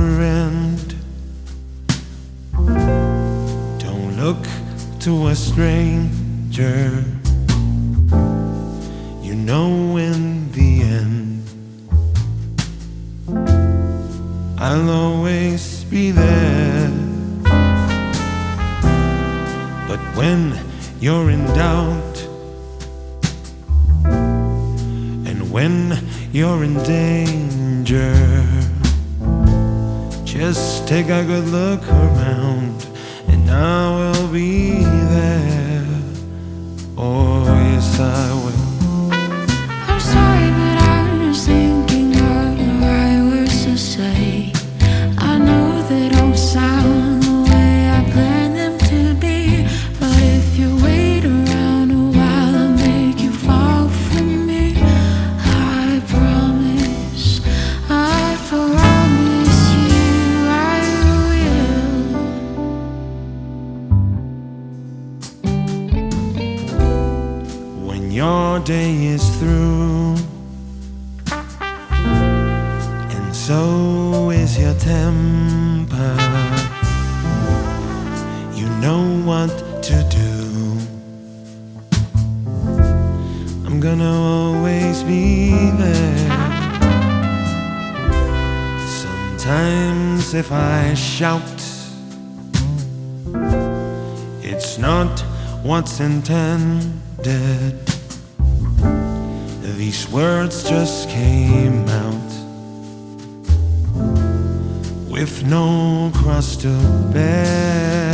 friend. Don't look to a stranger. You know, in the end, I'll always be there. But when you're in doubt, and when you're in danger, just take a good look around, and I will be there. Your day is through, and so is your temper, you know what to do. I'm gonna always be there. Sometimes, if I shout, it's not what's intended. These words just came out with no cross to bear.